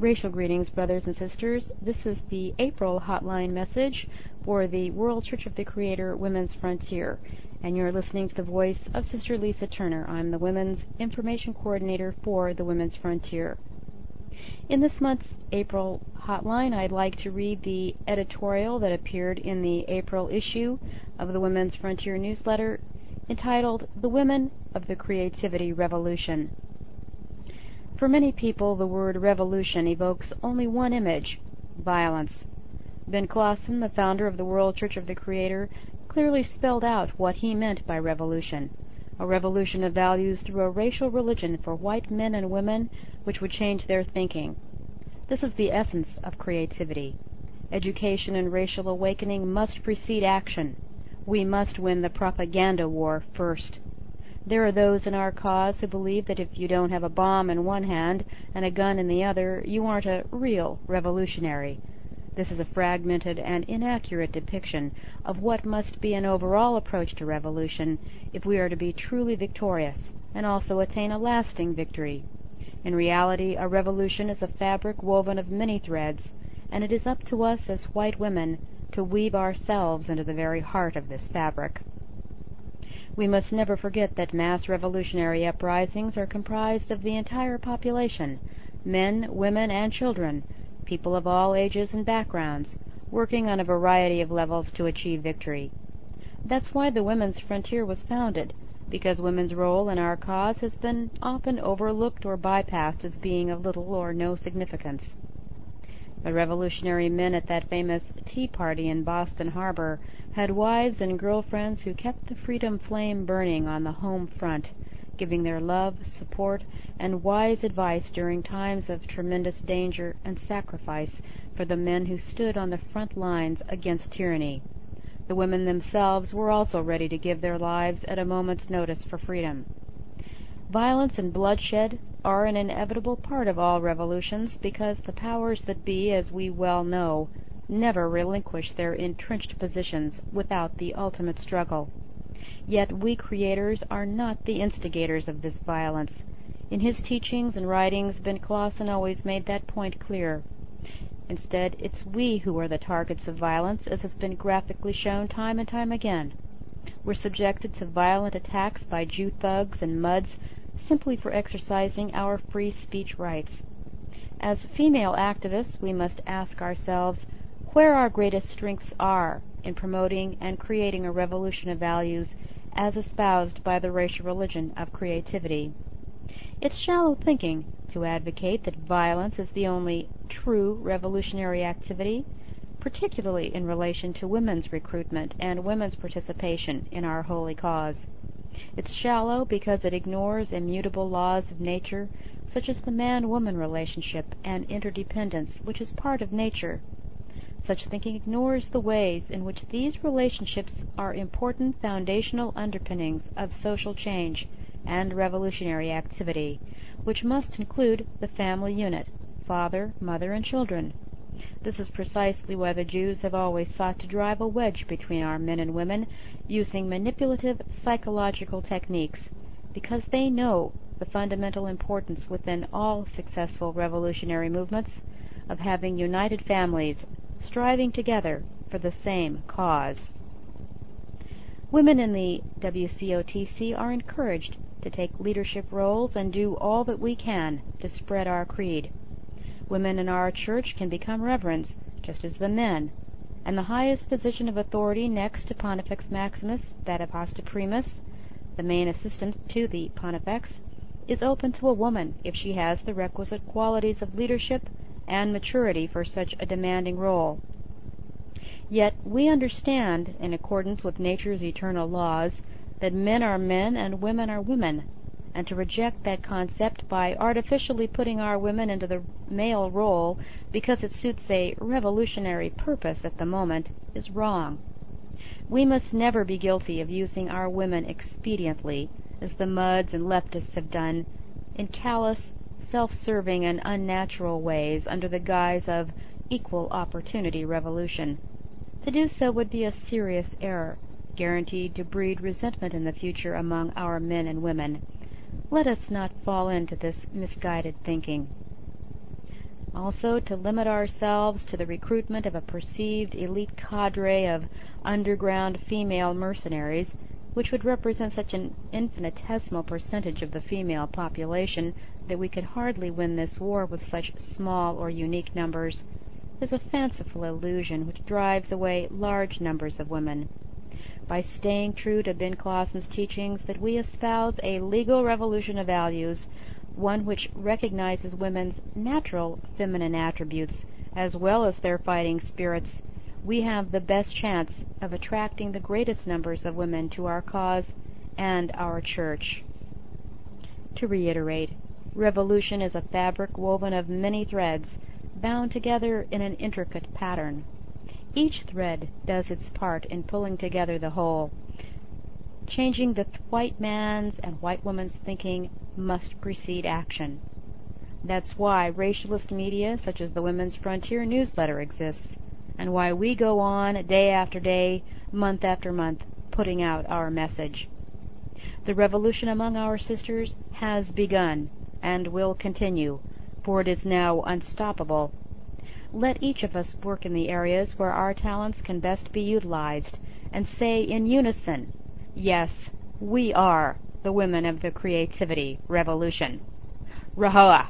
Racial greetings, brothers and sisters. This is the April hotline message for the World Church of the Creator Women's Frontier, and you're listening to the voice of Sister Lisa Turner. I'm the Women's Information Coordinator for the Women's Frontier. In this month's April hotline, I'd like to read the editorial that appeared in the April issue of the Women's Frontier newsletter entitled The Women of the Creativity Revolution. For many people, the word revolution evokes only one image violence. Ben Klassen, the founder of the World Church of the Creator, clearly spelled out what he meant by revolution a revolution of values through a racial religion for white men and women which would change their thinking. This is the essence of creativity. Education and racial awakening must precede action. We must win the propaganda war first. There are those in our cause who believe that if you don't have a bomb in one hand and a gun in the other, you aren't a real revolutionary. This is a fragmented and inaccurate depiction of what must be an overall approach to revolution if we are to be truly victorious and also attain a lasting victory. In reality, a revolution is a fabric woven of many threads, and it is up to us as white women to weave ourselves into the very heart of this fabric. We must never forget that mass revolutionary uprisings are comprised of the entire population, men, women, and children, people of all ages and backgrounds, working on a variety of levels to achieve victory. That's why the Women's Frontier was founded, because women's role in our cause has been often overlooked or bypassed as being of little or no significance. The revolutionary men at that famous tea party in Boston Harbor had wives and girl friends who kept the freedom flame burning on the home front, giving their love, support, and wise advice during times of tremendous danger and sacrifice for the men who stood on the front lines against tyranny. The women themselves were also ready to give their lives at a moment's notice for freedom. Violence and bloodshed are an inevitable part of all revolutions because the powers that be, as we well know, never relinquish their entrenched positions without the ultimate struggle. Yet we creators are not the instigators of this violence. In his teachings and writings Ben Klassen always made that point clear. Instead, it's we who are the targets of violence, as has been graphically shown time and time again. We're subjected to violent attacks by Jew thugs and muds simply for exercising our free speech rights. As female activists, we must ask ourselves where our greatest strengths are in promoting and creating a revolution of values as espoused by the racial religion of creativity. It's shallow thinking to advocate that violence is the only true revolutionary activity, particularly in relation to women's recruitment and women's participation in our holy cause. It's shallow because it ignores immutable laws of nature, such as the man-woman relationship and interdependence, which is part of nature. Such thinking ignores the ways in which these relationships are important foundational underpinnings of social change and revolutionary activity, which must include the family unit, father, mother, and children. This is precisely why the Jews have always sought to drive a wedge between our men and women, using manipulative psychological techniques, because they know the fundamental importance within all successful revolutionary movements of having united families striving together for the same cause. Women in the WCOTC are encouraged to take leadership roles and do all that we can to spread our creed. Women in our church can become reverends, just as the men, and the highest position of authority next to Pontifex Maximus, that of Hasta Primus, the main assistant to the Pontifex, is open to a woman if she has the requisite qualities of leadership and maturity for such a demanding role. Yet we understand, in accordance with nature's eternal laws, that men are men and women are women, and to reject that concept by artificially putting our women into the male role because it suits a revolutionary purpose at the moment is wrong. We must never be guilty of using our women expediently, as the Muds and leftists have done, in callous, self-serving, and unnatural ways under the guise of equal opportunity revolution. To do so would be a serious error, guaranteed to breed resentment in the future among our men and women. Let us not fall into this misguided thinking. Also, to limit ourselves to the recruitment of a perceived elite cadre of underground female mercenaries, which would represent such an infinitesimal percentage of the female population that we could hardly win this war with such small or unique numbers, is a fanciful illusion which drives away large numbers of women. By staying true to Ben Klassen's teachings that we espouse a legal revolution of values, one which recognizes women's natural feminine attributes as well as their fighting spirits, we have the best chance of attracting the greatest numbers of women to our cause and our church. To reiterate, revolution is a fabric woven of many threads, bound together in an intricate pattern. Each thread does its part in pulling together the whole. Changing the white man's and white woman's thinking must precede action. That's why racialist media such as the Women's Frontier newsletter exists, and why we go on day after day, month after month, putting out our message. The revolution among our sisters has begun and will continue, for it is now unstoppable. Let each of us work in the areas where our talents can best be utilized, and say in unison, Yes, we are the women of the creativity revolution. Rahowa!